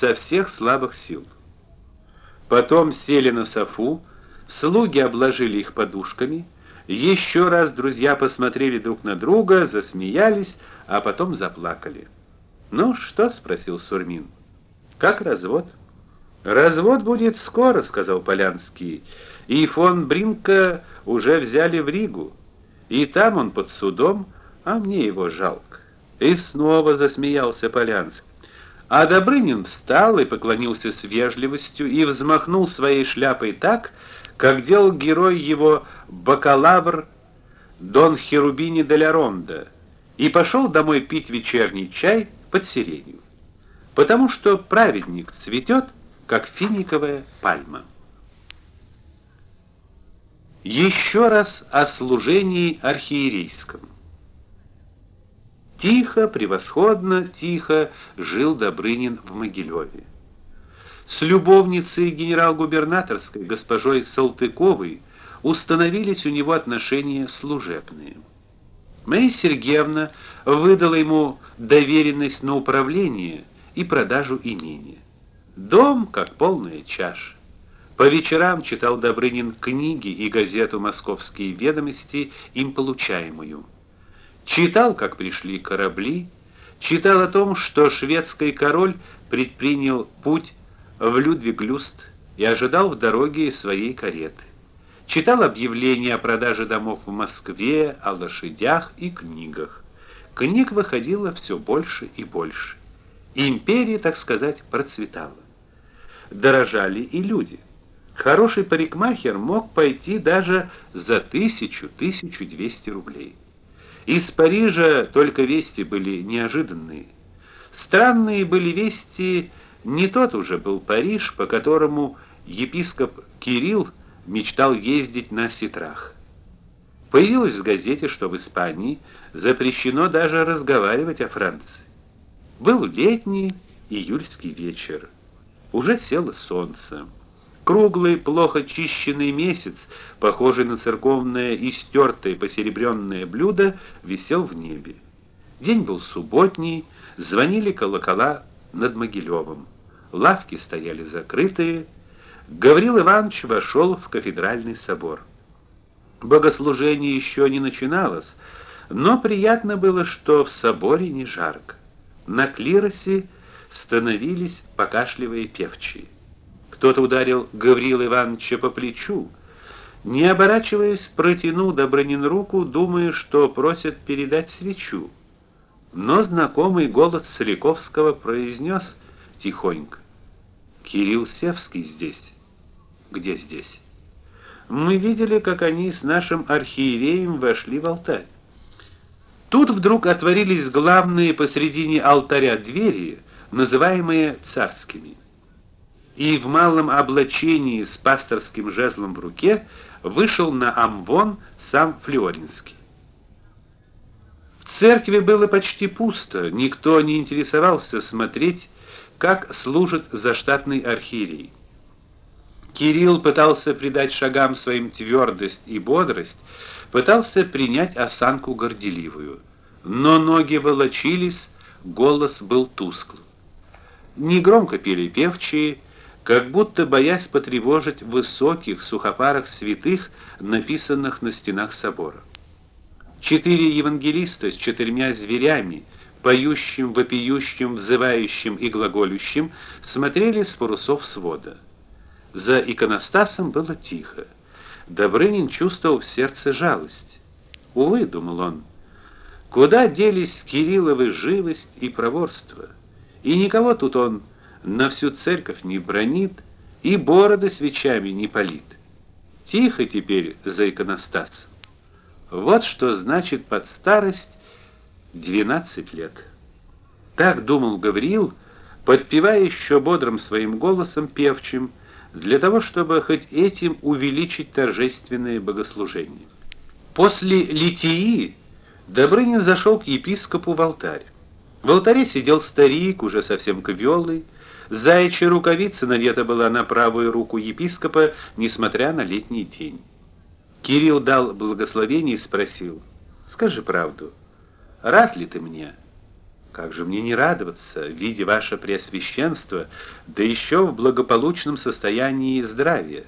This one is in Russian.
со всех слабых сил. Потом сели на софу, слуги обложили их подушками, еще раз друзья посмотрели друг на друга, засмеялись, а потом заплакали. "Ну что?" спросил Сурмин. "Как развод?" "Развод будет скоро", сказал Полянский. "И фон Бринка уже взяли в Ригу, и там он под судом, а мне его жалко". И снова засмеялся Полянский. А Добрынин встал и поклонился с вежливостью и взмахнул своей шляпой так, как делал герой его бакалавр Дон Херубини де ля Ронда, и пошел домой пить вечерний чай под сиренью. Потому что праведник цветет, как финиковая пальма. Еще раз о служении архиерейском. Тихо, превосходно тихо жил Добрынин в Могилеве. С любовницей генерал-губернаторской госпожой Салтыковой установились у него отношения служебные. Мария Сергеевна выдала ему доверенность на управление и продажу имения. Дом как полная чаша. По вечерам читал Добрынин книги и газету Московские ведомости, им получаемую. Читал, как пришли корабли, читал о том, что шведский король предпринял путь в Людвиглюст и ожидал в дороге своей кареты. Читал объявления о продаже домов в Москве, о лошадях и книгах. Книг выходило все больше и больше. Империя, так сказать, процветала. Дорожали и люди. Хороший парикмахер мог пойти даже за тысячу-тысячу двести рублей. Из Парижа только вести были неожиданные. Странные были вести, не тот уже был Париж, по которому епископ Кирилл мечтал ездить на сетрах. Появилось в газете, что в Испании запрещено даже разговаривать о Франции. Был летний июльский вечер. Уже село солнце. Круглый, плохо чищенный месяц, похожий на церковное истертое посеребренное блюдо, висел в небе. День был субботний, звонили колокола над Могилевым. Лавки стояли закрытые. Гаврил Иванович вошел в кафедральный собор. Богослужение еще не начиналось, но приятно было, что в соборе не жарко. На клиросе становились покашливые певчие. Кто-то ударил Гаврила Ивановича по плечу. Не оборачиваясь, протянул Добрынин руку, думая, что просит передать свечу. Но знакомый голос Соликовского произнес тихонько: "Кирилл Севский здесь". "Где здесь?" "Мы видели, как они с нашим архиереем вошли в алтарь. Тут вдруг отворились главные посредине алтаря двери, называемые царскими и в малом облачении с пасторским жезлом в руке вышел на амвон сам Флоринский. В церкви было почти пусто, никто не интересовался смотреть, как служит заштатный архиерей. Кирилл пытался придать шагам своим твердость и бодрость, пытался принять осанку горделивую, но ноги волочились, голос был тусклым. Негромко пели певчие, как будто боясь потревожить высоких сухопарых святых, написанных на стенах собора. Четыре евангелиста с четырьмя зверями, поющим, вопиющим, взывающим и глаголющим, смотрели с парусов свода. За иконостасом было тихо. Добрынин чувствовал в сердце жалость. Увы, думал он, куда делись Кирилловы живость и проворство? И никого тут он на всю церковь не бронит и бороды свечами не полит. Тихо теперь за иконостас. Вот что значит под старость двенадцать лет. Так думал Гавриил, подпевая еще бодрым своим голосом певчим, для того, чтобы хоть этим увеличить торжественное богослужение. После литии Добрынин зашел к епископу в алтарь. В алтаре сидел старик, уже совсем квелый, Заячья рукавица надета была на правую руку епископа, несмотря на летний день. Кирилл дал благословение и спросил: "Скажи правду. Рад ли ты мне?" Как же мне не радоваться, видя ваше преосвященство, да еще в благополучном состоянии здравия?